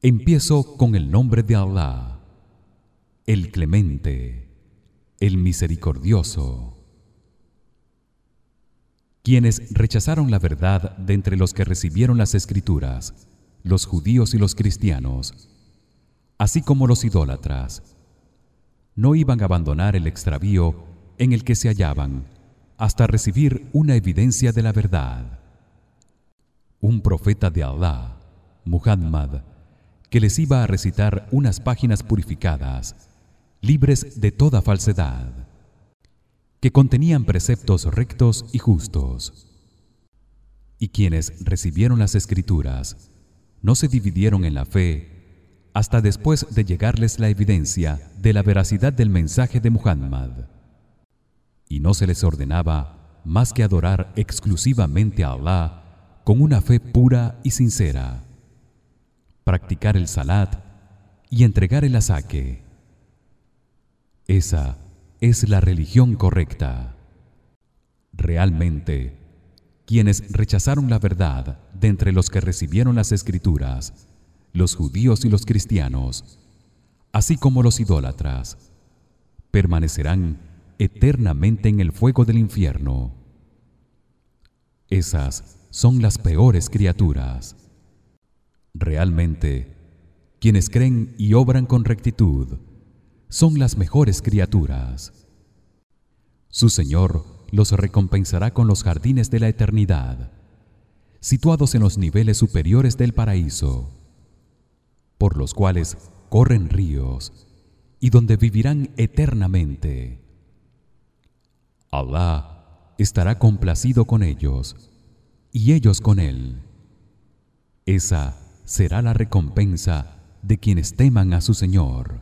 Empiezo con el nombre de Allah, el Clemente, el Misericordioso. Quienes rechazaron la verdad de entre los que recibieron las escrituras, los judíos y los cristianos, así como los idólatras, no iban a abandonar el extravío en el que se hallaban hasta recibir una evidencia de la verdad. Un profeta de Allah, Muhammad, que les iba a recitar unas páginas purificadas, libres de toda falsedad, que contenían preceptos rectos y justos. Y quienes recibieron las escrituras no se dividieron en la fe hasta después de llegarles la evidencia de la veracidad del mensaje de Muhammad. Y no se les ordenaba más que adorar exclusivamente a Allah con una fe pura y sincera, practicar el salat y entregar el asaque. Esa es la religión correcta. Realmente, quienes rechazaron la verdad de entre los que recibieron las escrituras los judíos y los cristianos así como los idólatras permanecerán eternamente en el fuego del infierno esas son las peores criaturas realmente quienes creen y obran con rectitud son las mejores criaturas. Su señor los recompensará con los jardines de la eternidad situados en los niveles superiores del paraíso por los cuales corren ríos y donde vivirán eternamente. Allah estará complacido con ellos y ellos con él. Esa será la recompensa de quienes teman a su Señor